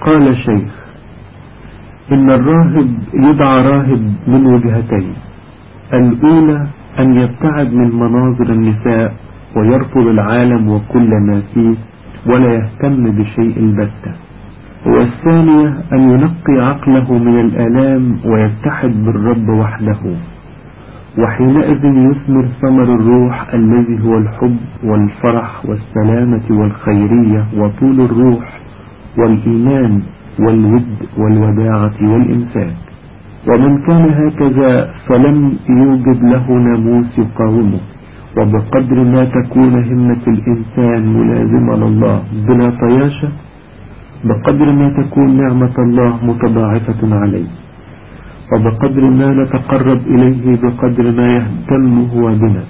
قال شيخ إن الراهب يدعى راهب من وجهتين الأولى أن يبتعد من مناظر النساء ويرفض العالم وكل ما فيه ولا يهتم بشيء البتة والثانية أن ينقي عقله من الآلام ويتحد بالرب وحده وحينئذ يثمر ثمر الروح الذي هو الحب والفرح والسلامة والخيرية وطول الروح والإيمان والود والوداعة والإمساك ومن كان هكذا فلم يوجد له ناموس يقاومه. وبقدر ما تكون همة الإنسان ملازمة لله بلا طياشة بقدر ما تكون نعمة الله متضاعفة عليه. وبقدر ما نتقرب إليه بقدر ما يهتم هو بنا.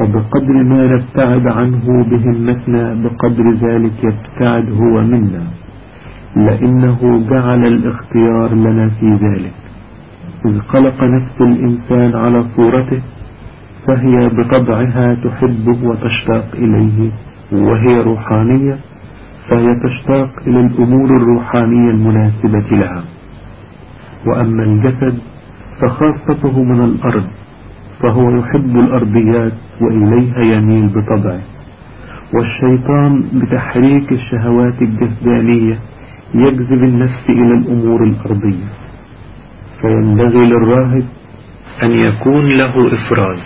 وبقدر ما نبتعد عنه بهمتنا بقدر ذلك يبتعد هو منا. لأنه جعل الاختيار لنا في ذلك. إذ خلق نفس الإنسان على صورته فهي بطبعها تحبه وتشتاق إليه وهي روحانية فهي تشتاق إلى الأمور الروحانية المناسبة لها. وأما الجسد فخاصته من الأرض فهو يحب الأرضيات وإليها يميل بطبعه. والشيطان بتحريك الشهوات الجسدانية يجذب النفس إلى الأمور الأرضية. فينبغي للراهب أن يكون له إفراز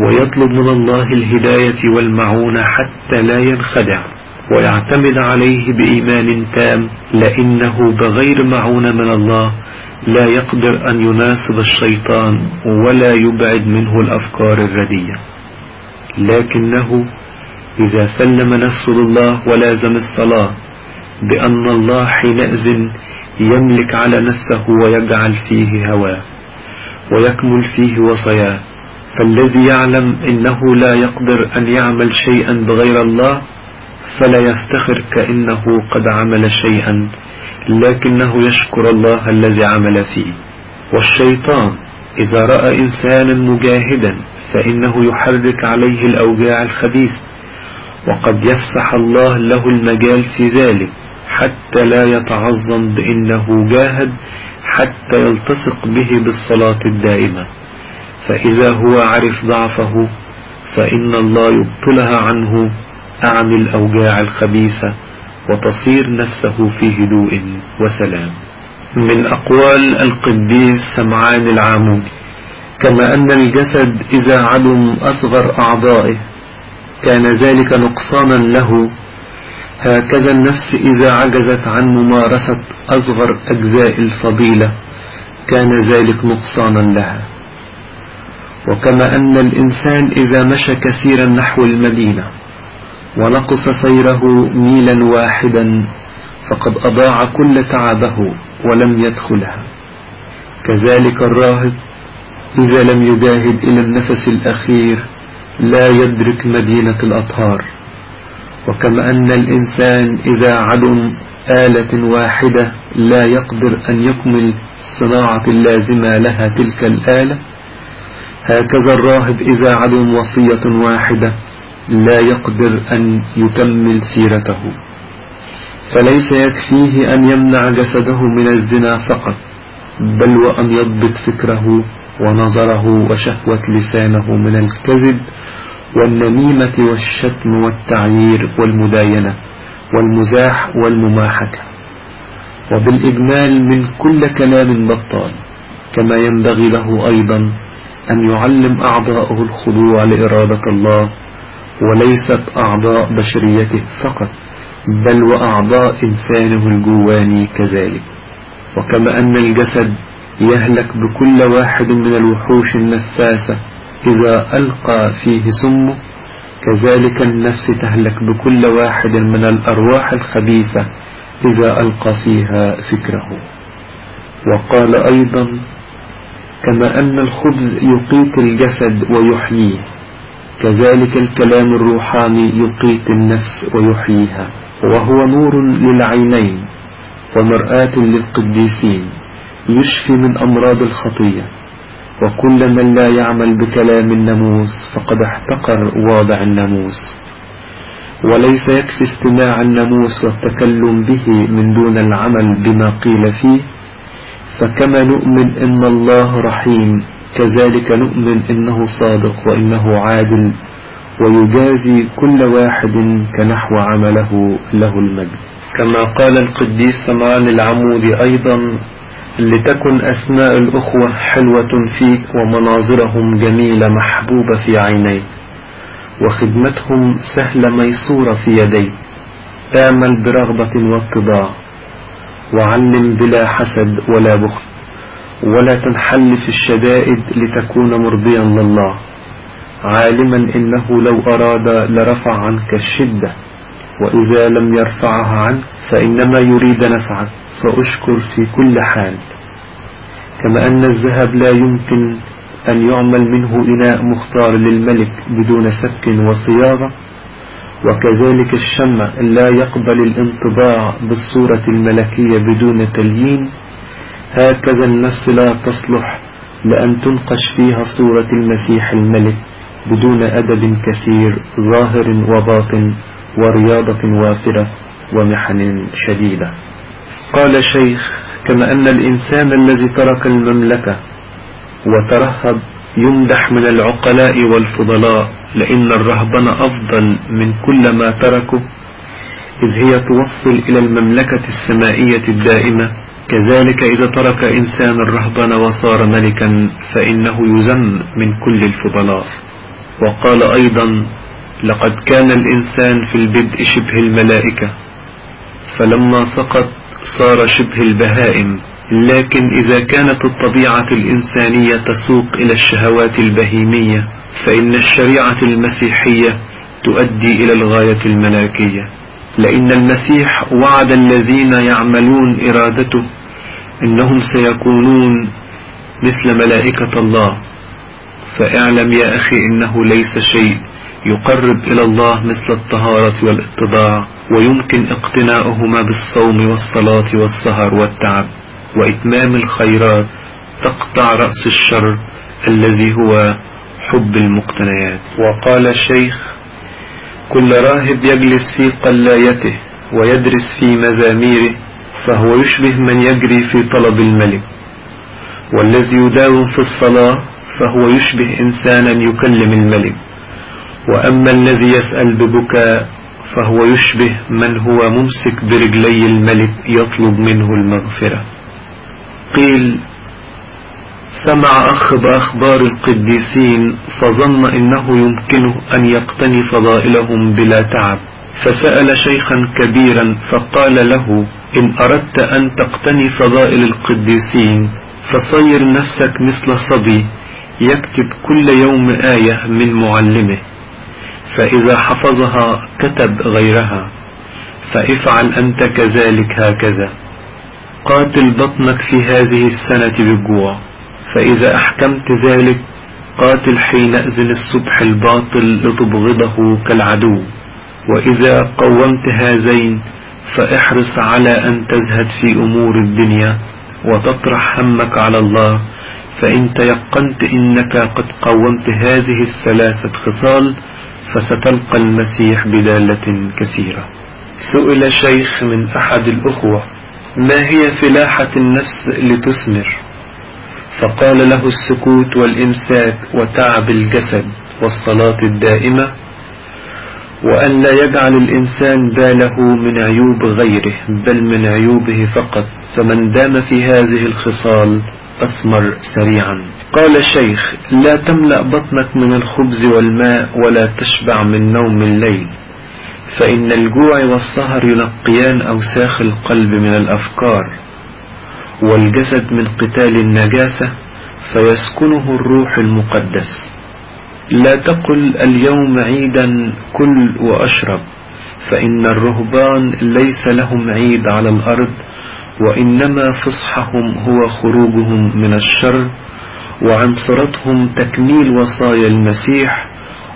ويطلب من الله الهداية والمعونة حتى لا ينخدع ويعتمد عليه بإيمان تام لأنه بغير معونة من الله لا يقدر أن يناسب الشيطان ولا يبعد منه الأفكار الردية. لكنه إذا سلم نفسه لله ولازم الصلاة بأن الله حينئذ يملك على نفسه ويجعل فيه هواه ويكمل فيه وصياه. فالذي يعلم إنه لا يقدر أن يعمل شيئا بغير الله فلا يفتخر كأنه قد عمل شيئا لكنه يشكر الله الذي عمل فيه. والشيطان إذا رأى إنسانا مجاهدا فإنه يحرك عليه الأوجاع الخبيثة وقد يفسح الله له المجال في ذلك حتى لا يتعظم بأنه جاهد حتى يلتصق به بالصلاة الدائمة. فإذا هو عرف ضعفه فإن الله يبطلها عنه أعمي الأوجاع الخبيثة وتصير نفسه في هدوء وسلام. من أقوال القديس سمعان العامود كما أن الجسد إذا علم أصغر أعضائه كان ذلك نقصانا له. هكذا النفس إذا عجزت عن ممارسة أصغر أجزاء الفضيلة كان ذلك نقصانا لها. وكما أن الإنسان إذا مشى كثيرا نحو المدينة ونقص سيره ميلا واحدا فقد أضاع كل تعبه ولم يدخلها. كذلك الراهب إذا لم يجاهد إلى النفس الأخير لا يدرك مدينة الأطهار. وكما أن الإنسان إذا عدم آلة واحدة لا يقدر أن يكمل الصناعة اللازمة لها تلك الآلة. هكذا الراهب إذا عدم وصية واحدة لا يقدر أن يكمل سيرته. فليس يكفيه أن يمنع جسده من الزنا فقط بل وأن يضبط فكره ونظره وشهوة لسانه من الكذب والنميمة والشتم والتعيير والمداينة والمزاح والمماحكة. وبالإجمال من كل كلام بطال كما ينبغي له أيضا أن يعلم أعضاءه الخضوع لإرادة الله وليست أعضاء بشريته فقط بل وأعضاء إنسانه الجواني كذلك. وكما أن الجسد يهلك بكل واحد من الوحوش النفاسة إذا ألقى فيه سمه. كذلك النفس تهلك بكل واحد من الأرواح الخبيثة إذا ألقى فيها فكره. وقال أيضا كما أن الخبز يقيت الجسد ويحييه كذلك الكلام الروحاني يقيت النفس ويحييها وهو نور للعينين ومرآة للقديسين. يشفي من أمراض الخطية. وكل من لا يعمل بكلام الناموس فقد احتقر واضع الناموس. وليس يكفي استماع الناموس والتكلم به من دون العمل بما قيل فيه. فكما نؤمن إن الله رحيم كذلك نؤمن إنه صادق وإنه عادل ويجازي كل واحد كنحو عمله له المجد كما قال القديس سمعان العمودي أيضا لتكن أسماء الأخوة حلوة فيك ومناظرهم جميلة محبوبة في عينيك وخدمتهم سهلة ميسورة في يديك. اعمل برغبة واتضاع وعلم بلا حسد ولا بخل ولا تنحل في الشدائد لتكون مرضيا لله. عالما إنه لو أراد لرفع عنك الشدة وإذا لم يرفعها عنك فإنما يريد نفعك. فأشكر في كل حال. كما أن الذهب لا يمكن أن يعمل منه إناء مختار للملك بدون سك وصياغة وكذلك الشمع لا يقبل الانطباع بالصورة الملكية بدون تليين. هكذا النفس لا تصلح لأن تنقش فيها صورة المسيح الملك بدون أدب كثير ظاهر وباطن ورياضة وافرة ومحن شديدة. قال شيخ كما أن الإنسان الذي ترك المملكة وترهب يمدح من العقلاء والفضلاء لأن الرهبنة أفضل من كل ما تركه إذ هي توصل إلى المملكة السمائية الدائمة. كذلك إذا ترك إنسان الرهبنة وصار ملكا فإنه يزم من كل الفضلاء. وقال أيضا لقد كان الإنسان في البدء شبه الملائكة فلما سقط صار شبه البهائم لكن إذا كانت الطبيعة الإنسانية تسوق إلى الشهوات البهيمية فإن الشريعة المسيحية تؤدي إلى الغاية الملاكية لأن المسيح وعد الذين يعملون إرادته إنهم سيكونون مثل ملائكة الله. فاعلم يا أخي إنه ليس شيء يقرب إلى الله مثل الطهارة والإتضاع ويمكن اقتناؤهما بالصوم والصلاة والسهر والتعب. وإتمام الخيرات تقطع رأس الشر الذي هو حب المقتنيات. وقال الشيخ كل راهب يجلس في قلايته ويدرس في مزاميره فهو يشبه من يجري في طلب الملك. والذي يداوم في الصلاة فهو يشبه إنسانا يكلم الملك. وأما الذي يسأل ببكاء فهو يشبه من هو ممسك برجلي الملك يطلب منه المغفرة. قيل سمع أخ بأخبار القديسين فظن إنه يمكنه أن يقتني فضائلهم بلا تعب. فسأل شيخا كبيرا فقال له إن أردت أن تقتني فضائل القديسين فصير نفسك مثل صبي يكتب كل يوم آية من معلمه. فإذا حفظها كتب غيرها فافعل أنت كذلك هكذا. قاتل بطنك في هذه السنة بالجوع فإذا أحكمت ذلك قاتل حينئذ الصبح الباطل لتبغضه كالعدو. وإذا قومت هذين فاحرص على أن تزهد في أمور الدنيا وتطرح همك على الله. فإن تيقنت إنك قد قومت هذه الثلاثة خصال فستلقى المسيح بدالة كثيرة. سئل شيخ من أحد الأخوة ما هي فلاحة النفس لتثمر؟ فقال له السكوت والإمساك وتعب الجسد والصلاة الدائمة وأن لا يجعل الإنسان باله من عيوب غيره بل من عيوبه فقط فمن دام في هذه الخصال أثمر سريعا. قال الشيخ لا تملأ بطنك من الخبز والماء ولا تشبع من نوم الليل فإن الجوع والسهر ينقيان أوساخ القلب من الأفكار والجسد من قتال النجاسة فيسكنه الروح المقدس. لا تقل اليوم عيدا كل وأشرب فإن الرهبان ليس لهم عيد على الأرض وإنما فصحهم هو خروجهم من الشر وعنصرتهم تكميل وصايا المسيح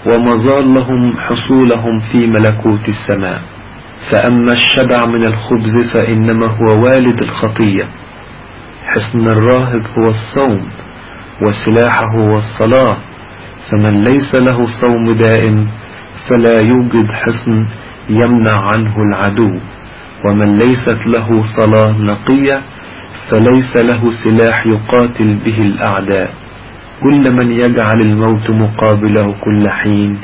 ومظالهم حصولهم في ملكوت السماء. فأما الشبع من الخبز فإنما هو والد الخطية. حصن الراهب هو الصوم وسلاحه هو الصلاة. فمن ليس له صوم دائم فلا يوجد حصن يمنع عنه العدو. ومن ليست له صلاة نقية فليس له سلاح يقاتل به الأعداء. كل من يجعل الموت مقابله كل حين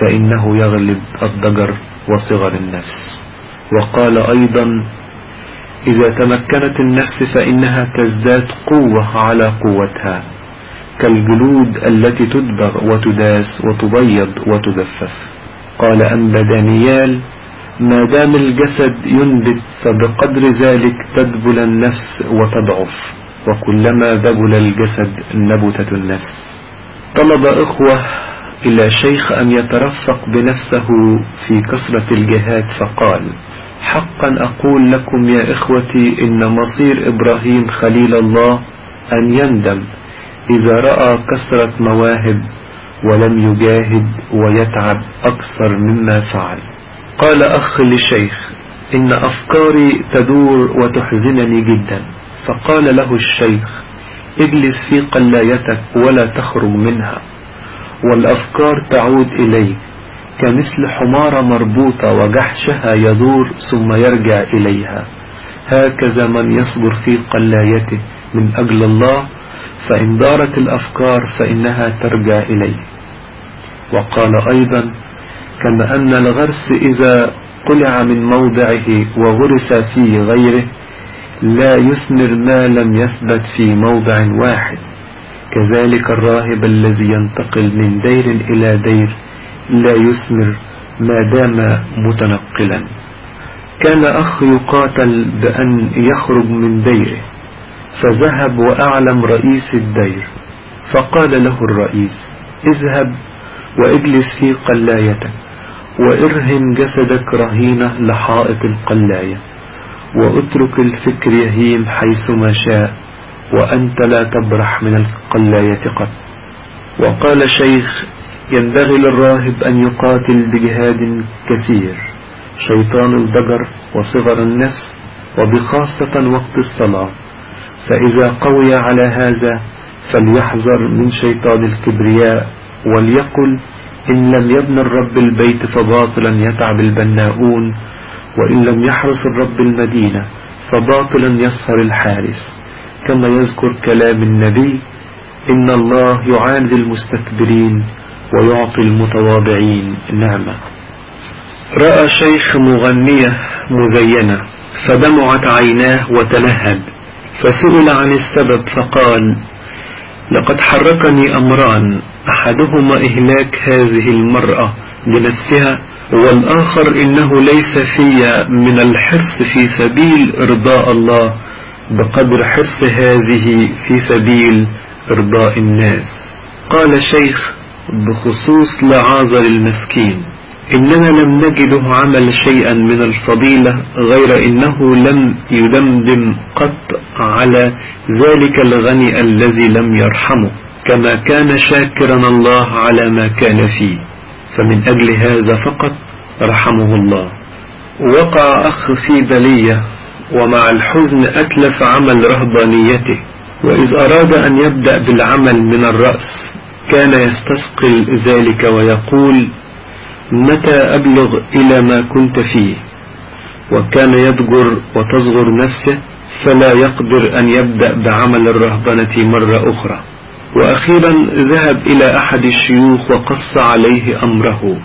فإنه يغلب الضجر وصغر النفس. وقال أيضا إذا تمكنت النفس فإنها تزداد قوة على قوتها كالجلود التي تدبغ وتداس وتبيض وتجفف. قال أنبا دانيال ما دام الجسد ينبت فبقدر ذلك تدبل النفس وتضعف وكلما ذبل الجسد نبتت النفس. طلب إخوة إلى شيخ أن يترفق بنفسه في كثرة الجهاد فقال حقا أقول لكم يا إخوتي إن مصير إبراهيم خليل الله أن يندم إذا رأى كثرة مواهب ولم يجاهد ويتعب أكثر مما فعل. قال أخ لشيخ إن أفكاري تدور وتحزنني جدا. فقال له الشيخ اجلس في قلايتك ولا تخرج منها. والأفكار تعود إليك كمثل حمارة مربوطة وجحشها يدور ثم يرجع إليها. هكذا من يصبر في قلايته من أجل الله فإن دارت الأفكار فإنها ترجع إليه. وقال أيضا كما أن الغرس إذا قلع من موضعه وغرس في غيره لا يثمر ما لم يثبت في موضع واحد. كذلك الراهب الذي ينتقل من دير إلى دير لا يثمر ما دام متنقلا. كان أخ يقاتل بأن يخرج من ديره فذهب وأعلم رئيس الدير فقال له الرئيس اذهب وإجلس في قلايتك. وإرهن جسدك رهينة لحائط القلاية واترك الفكر يهيم حيثما شاء وأنت لا تبرح من القلاية قط. وقال شيخ ينبغي للراهب أن يقاتل بجهاد كثير شيطان الضجر وصغر النفس وبخاصة وقت الصلاة. فإذا قوي على هذا فليحذر من شيطان الكبرياء وليقل إن لم يبنى الرب البيت فباطلا يتعب البناؤون وإن لم يحرس الرب المدينة فباطلا يسهر الحارس. كما يذكر كلام النبي إن الله يعاند المستكبرين ويعطي المتواضعين. نعمة رأى شيخ مغنية مزينة فدمعت عيناه وتنهد فسئل عن السبب فقال لقد حركني أمران. أحدهما إهلاك هذه المرأة بنفسها والآخر إنه ليس في من الحرص في سبيل إرضاء الله بقدر حرص هذه في سبيل إرضاء الناس. قال شيخ بخصوص لعازر المسكين. إننا لم نجده عمل شيئا من الفضيلة غير إنه لم يدمدم قط على ذلك الغني الذي لم يرحمه كما كان شاكرا الله على ما كان فيه. فمن أجل هذا فقط رحمه الله. وقع أخ في بلية ومع الحزن أتلف عمل رهبانيته. وإذ أراد أن يبدأ بالعمل من الرأس كان يستثقل ذلك ويقول متى أبلغ إلى ما كنت فيه؟ وكان يضجر وتصغر نفسه فلا يقدر أن يبدأ بعمل الرهبنة مرة أخرى. وأخيرا ذهب إلى أحد الشيوخ وقص عليه أمره.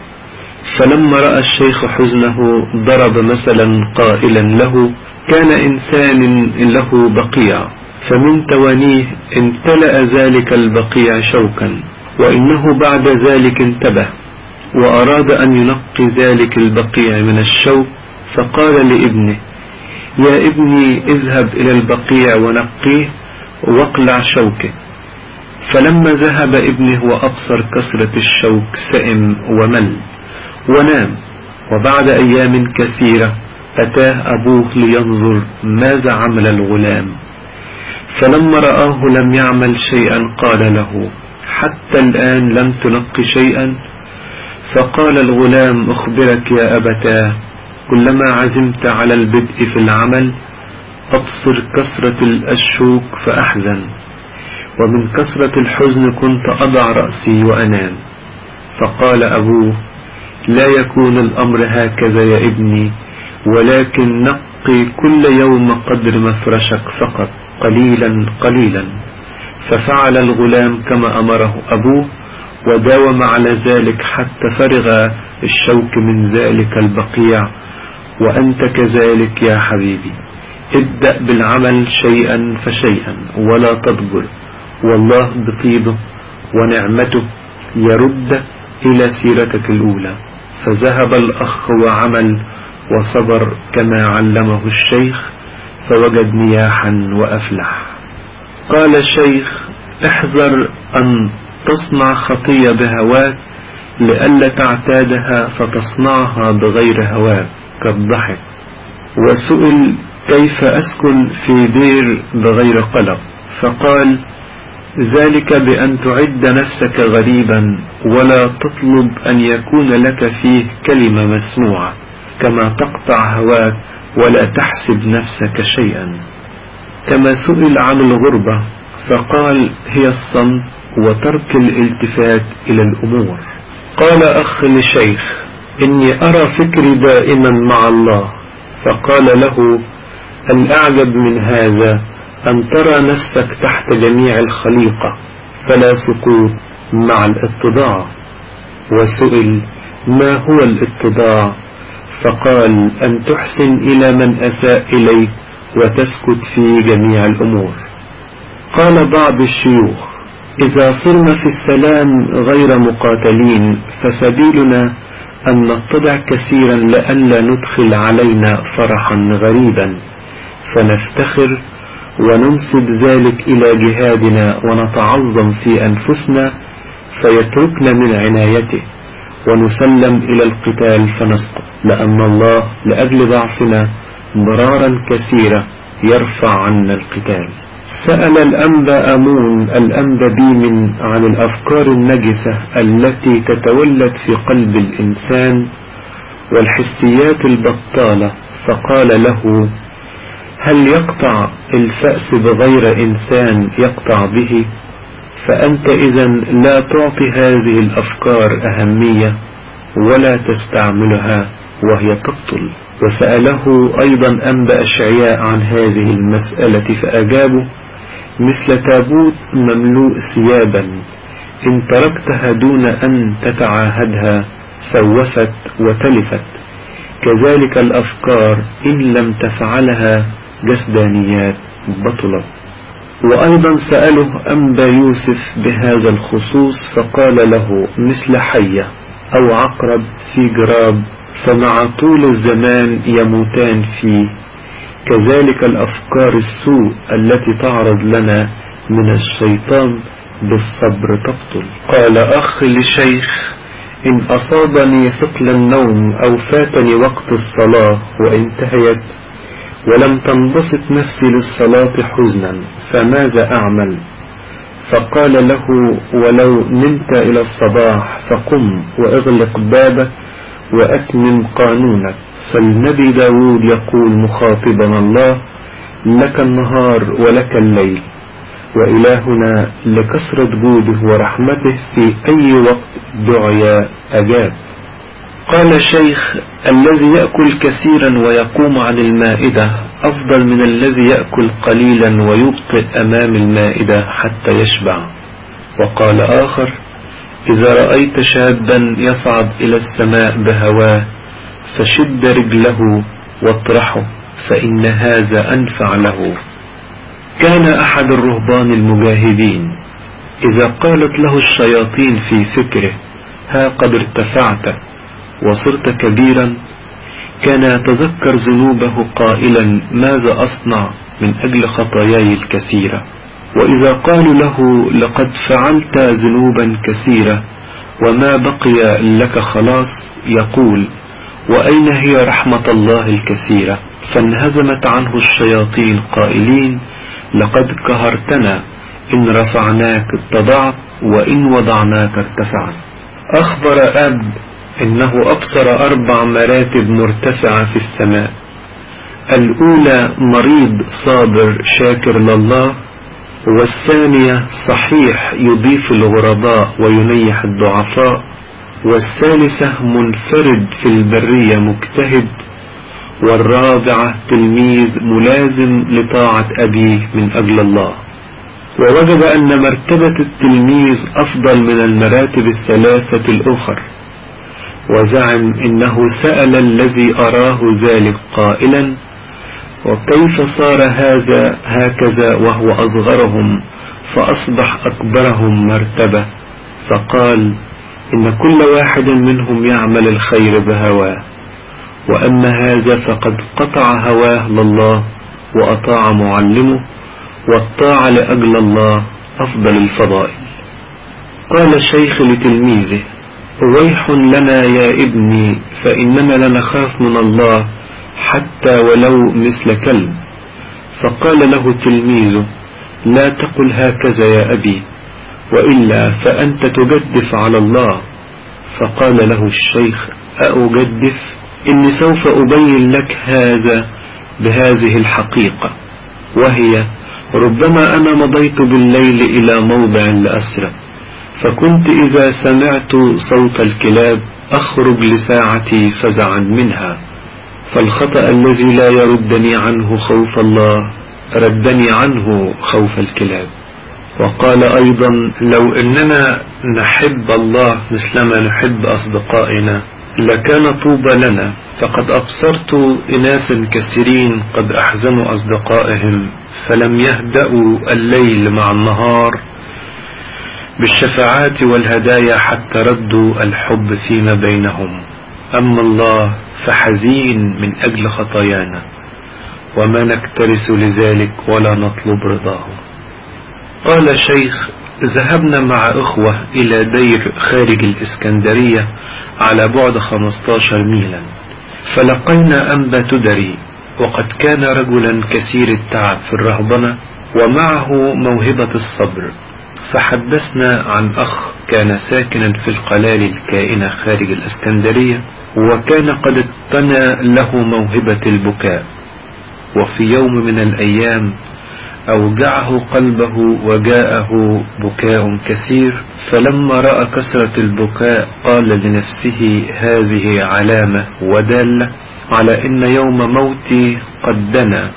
فلما رأى الشيخ حزنه ضرب مثلا قائلا له كان إنسان له بقيع فمن توانيه امتلأ ذلك البقيع شوكا وإنه بعد ذلك انتبه. وأراد أن ينقي ذلك البقيع من الشوك فقال لابنه يا ابني اذهب إلى البقيع ونقيه واقلع شوكه. فلما ذهب ابنه وأبصر كسرة الشوك سئم ومل ونام. وبعد أيام كثيرة أتاه أبوه لينظر ماذا عمل الغلام. فلما رآه لم يعمل شيئا قال له حتى الآن لم تنق شيئا؟ فقال الغلام أخبرك يا أبتاه كلما عزمت على البدء في العمل أبصر كسرة الأشوك فأحزن ومن كسرة الحزن كنت أضع رأسي وأنام. فقال أبوه لا يكون الأمر هكذا يا ابني ولكن نقي كل يوم قدر مفرشك فقط قليلا قليلا. ففعل الغلام كما أمره أبوه وداوم على ذلك حتى فرغ الشوك من ذلك البقيع. وأنت كذلك يا حبيبي. ابدأ بالعمل شيئا فشيئا ولا تضجر والله بطيبه ونعمته يرد إلى سيرتك الأولى. فذهب الأخ وعمل وصبر كما علمه الشيخ فوجد نياحا وأفلح. قال الشيخ احذر أن تصنع خطية بهواك لئلا تعتادها فتصنعها بغير هواك كالضحك. وسئل كيف أسكن في دير بغير قلق؟ فقال ذلك بأن تعد نفسك غريبا ولا تطلب أن يكون لك فيه كلمة مسموعة كما تقطع هواك ولا تحسب نفسك شيئا. كما سئل عن الغربة فقال هي الصمت وترك الالتفات إلى الأمور. قال أخ لشيخ إني أرى فكري دائما مع الله. فقال له الأعجب من هذا أن ترى نفسك تحت جميع الخليقة فلا سقوط مع الاتضاع. وسئل ما هو الاتضاع؟ فقال أن تحسن إلى من أساء إليك وتسكت في جميع الأمور. قال بعض الشيوخ إذا صرنا في السلام غير مقاتلين فسبيلنا أن نتضع كثيرا لئلا ندخل علينا فرحا غريبا. فنفتخر وننسب ذلك إلى جهادنا ونتعظم في أنفسنا فيتركنا من عنايته. ونسلم إلى القتال فنسقط. لأن الله لأجل ضعفنا مرارا كثيرة يرفع عنا القتال. سأل الأنبا أمون الأنبا بيمن عن الأفكار النجسة التي تتولد في قلب الإنسان والحسيات البطالة فقال له هل يقطع الفأس بغير إنسان يقطع به؟ فأنت إذا لا تعطي هذه الأفكار أهمية ولا تستعملها وهي تقتل وسأله أيضا أنبأ أشعياء عن هذه المسألة فأجابوا مثل تابوت مملوء ثيابا إن تركتها دون أن تتعاهدها سوست وتلفت. كذلك الأفكار إن لم تفعلها جسدانيات بطلت. وأيضا سأله أنبأ يوسف بهذا الخصوص فقال له مثل حية أو عقرب في جراب فمع طول الزمان يموتان فيه. كذلك الأفكار السوء التي تعرض لنا من الشيطان بالصبر تبطل قال أخ لشيخ إن أصابني ثقل النوم أو فاتني وقت الصلاة وانتهيت ولم تنبسط نفسي للصلاة حزنا فماذا أعمل؟ فقال له ولو نمت إلى الصباح فقم وإغلق بابك وأتمم قانونك. فالنبي داود يقول مخاطبا الله لك النهار ولك الليل وإلهنا لكسرة جوده ورحمته في أي وقت دعي أجاب. قال شيخ الذي يأكل كثيرا ويقوم عن المائدة أفضل من الذي يأكل قليلا ويبطئ أمام المائدة حتى يشبع. وقال آخر إذا رأيت شابا يصعد إلى السماء بهواه فشد رجله واطرحه فإن هذا أنفع له. كان أحد الرهبان المجاهدين إذا قالت له الشياطين في فكره ها قد ارتفعت وصرت كبيرا كان يتذكر ذنوبه قائلا ماذا أصنع من أجل خطاياي الكثيرة؟ وإذا قالوا له لقد فعلت ذنوبا كثيرة وما بقي لك خلاص يقول وأين هي رحمة الله الكثيرة؟ فانهزمت عنه الشياطين قائلين لقد كهرتنا إن رفعناك اتضعت وإن وضعناك ارتفعت. أخبر أب إنه أبصر أربع مراتب مرتفعة في السماء. الأولى مريض صابر شاكر لله والثانية صحيح يضيف الغرباء وينيح الضعفاء. والثالثة منفرد في البرية مجتهد. والرابعة تلميذ ملازم لطاعة أبيه من أجل الله. ووجد أن مرتبة التلميذ أفضل من المراتب الثلاثة الأخر. وزعم إنه سأل الذي أراه ذلك قائلا وكيف صار هذا هكذا وهو أصغرهم فأصبح أكبرهم مرتبة؟ فقال إن كل واحد منهم يعمل الخير بهواه وأما هذا فقد قطع هواه لله وأطاع معلمه والطاعة لأجل الله أفضل الفضائل. قال الشيخ لتلميذه ويح لنا يا ابني فإننا لنخاف من الله حتى ولو مثل كلب. فقال له تلميذه لا تقل هكذا يا أبي وإلا فأنت تجدف على الله. فقال له الشيخ أأجدف؟ إني سوف أبين لك هذا بهذه الحقيقة. وهي ربما أنا مضيت بالليل إلى موضع لأسرع فكنت إذا سمعت صوت الكلاب أخرج لساعتي فزعا منها. فالخطأ الذي لا يردني عنه خوف الله ردني عنه خوف الكلاب. وقال أيضا لو إننا نحب الله مثلما نحب أصدقائنا لكان طوبى لنا. فقد أبصرت إناسا كثيرين قد أحزنوا أصدقائهم فلم يهدأوا الليل مع النهار بالشفاعات والهدايا حتى ردوا الحب فيما بينهم. أما الله فحزين من أجل خطايانا وما نكترس لذلك ولا نطلب رضاه. قال شيخ ذهبنا مع إخوة إلى دير خارج الإسكندرية على بعد 15 ميلا فلقينا أنبا تدري وقد كان رجلا كثير التعب في الرهبنة ومعه موهبة الصبر. فحدثنا عن أخ كان ساكنا في القلال الكائنة خارج الأسكندرية وكان قد اتنى له موهبة البكاء. وفي يوم من الأيام أوجعه قلبه وجاءه بكاء كثير فلما رأى كثرة البكاء قال لنفسه هذه علامة ودالة على إن يوم موتي قد دنا.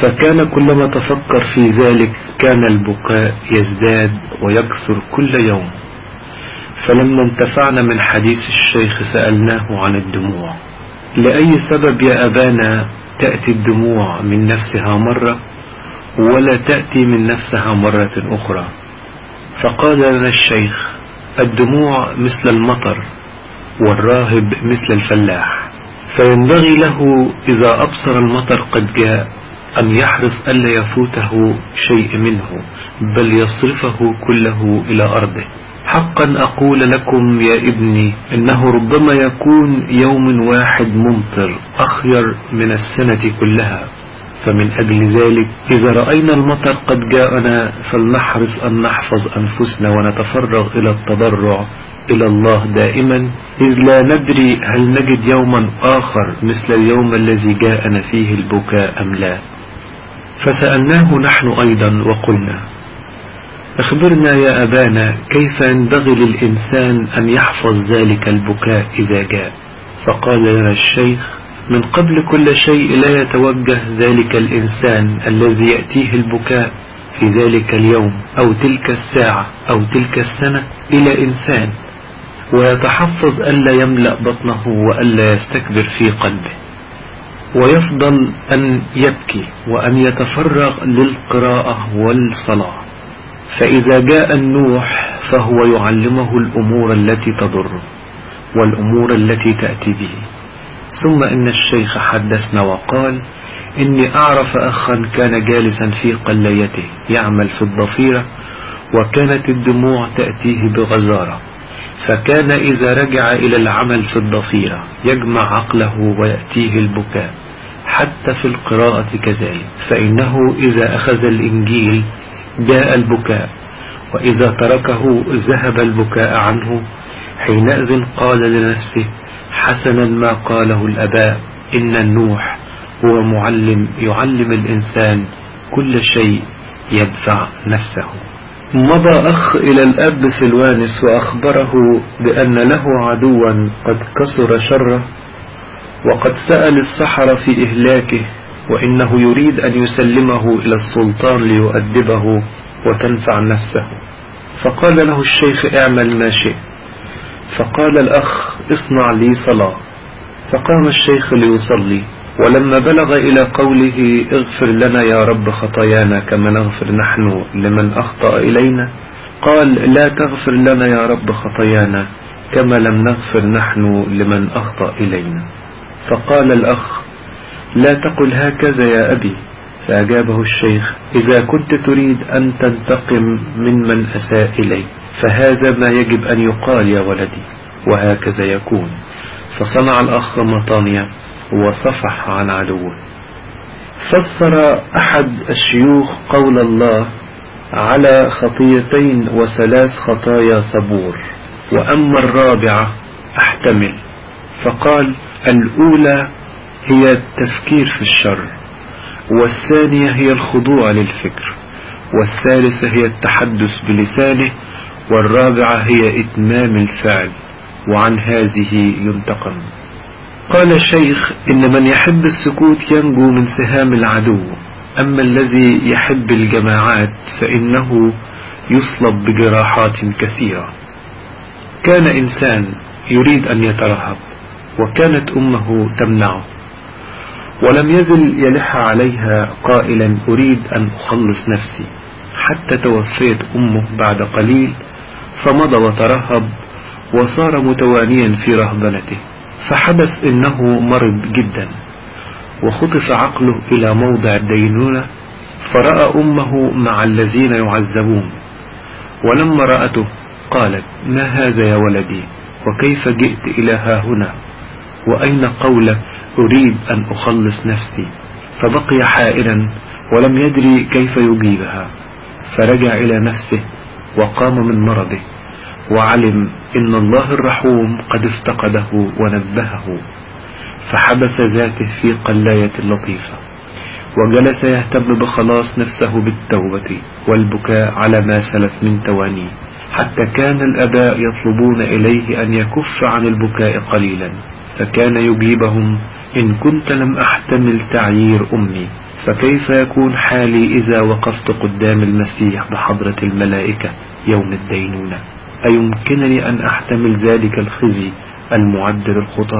فكان كلما تفكر في ذلك كان البكاء يزداد ويكثر كل يوم. فلما انتفعنا من حديث الشيخ سألناه عن الدموع. لأي سبب يا أبانا تأتي الدموع من نفسها مرة ولا تأتي من نفسها مرة أخرى؟ فقال لنا الشيخ الدموع مثل المطر والراهب مثل الفلاح. فينبغي له إذا أبصر المطر قد جاء. أن يحرص ألا يفوته شيء منه بل يصرفه كله إلى أرضه. حقا أقول لكم يا ابني إنه ربما يكون يوم واحد ممطر أخير من السنة كلها. فمن أجل ذلك إذا رأينا المطر قد جاءنا فلنحرص أن نحفظ أنفسنا ونتفرغ إلى التضرع إلى الله دائما. إذ لا ندري هل نجد يوما آخر مثل اليوم الذي جاءنا فيه البكاء أم لا. فسألناه نحن أيضا وقلنا أخبرنا يا أبانا كيف ينبغي للإنسان أن يحفظ ذلك البكاء إذا جاء. فقال لنا الشيخ من قبل كل شيء لا يتوجه ذلك الإنسان الذي يأتيه البكاء في ذلك اليوم أو تلك الساعة أو تلك السنة إلى إنسان ويتحفظ ألا يملأ بطنه وألا يستكبر في قلبه. ويفضل أن يبكي وأن يتفرغ للقراءة والصلاة. فإذا جاء النوح فهو يعلمه الأمور التي تضره والأمور التي تأتي به. ثم إن الشيخ حدثنا وقال إني أعرف أخا كان جالسا في قليته يعمل في الضفيرة وكانت الدموع تأتيه بغزارة فكان إذا رجع إلى العمل في الضفيرة يجمع عقله ويأتيه البكاء. حتى في القراءة كذلك. فإنه إذا أخذ الإنجيل جاء البكاء وإذا تركه ذهب البكاء عنه. حينئذ قال لنفسه حسنا ما قاله الأباء إن النوح هو معلم يعلم الإنسان كل شيء يدفع نفسه. مضى أخ إلى الأب سلوانس وأخبره بأن له عدوا قد كسر شره. وقد سأل السحرة في إهلاكه وإنه يريد أن يسلمه إلى السلطان ليؤدبه وتنفع نفسه. فقال له الشيخ اعمل ما شئت. فقال الأخ اصنع لي صلاة. فقام الشيخ ليصلي. ولما بلغ إلى قوله اغفر لنا يا رب خطايانا كما نغفر نحن لمن أخطأ إلينا قال لا تغفر لنا يا رب خطايانا كما لم نغفر نحن لمن أخطأ إلينا. فقال الأخ لا تقل هكذا يا أبي. فأجابه الشيخ إذا كنت تريد أن تنتقم من من أساء إلي فهذا ما يجب أن يقال يا ولدي. وهكذا يكون. فصنع الأخ مطانيا وصفح عن عدوه. فسر أحد الشيوخ قول الله على خطيتين وثلاث خطايا صبور وأما الرابعة أحتمل. فقال الأولى هي التفكير في الشر والثانية هي الخضوع للفكر والثالثة هي التحدث بلسانه والرابعة هي إتمام الفعل وعن هذه ينتقم. قال الشيخ إن من يحب السكوت ينجو من سهام العدو أما الذي يحب الجماعات فإنه يصلب بجراحات كثيرة. كان إنسان يريد أن يترهب وكانت أمه تمنعه. ولم يزل يلح عليها قائلا أريد أن أخلص نفسي. حتى توفيت أمه بعد قليل فمضى وترهب وصار متوانيا في رهبنته. فحدث إنه مرض جدا. وخطف عقله إلى موضع الدينونة فرأى أمه مع الذين يعذبون. ولما رأته قالت ما هذا يا ولدي؟ وكيف جئت إلى ها هنا؟ وأين قولك أريد أن أخلص نفسي؟ فبقي حائرا ولم يدري كيف يجيبها. فرجع إلى نفسه وقام من مرضه وعلم إن الله الرحوم قد افتقده ونبهه. فحبس ذاته في قلاية لطيفة وجلس يهتم بخلاص نفسه بالتوبة والبكاء على ما سلف من توانيه حتى كان الأباء يطلبون إليه أن يكف عن البكاء قليلا. فكان يجيبهم إن كنت لم أحتمل تعيير أمي فكيف يكون حالي إذا وقفت قدام المسيح بحضرة الملائكة يوم الدينونة؟ أيمكنني أن أحتمل ذلك الخزي المعدل الخطى